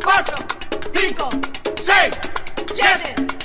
4, 5, 6, 7.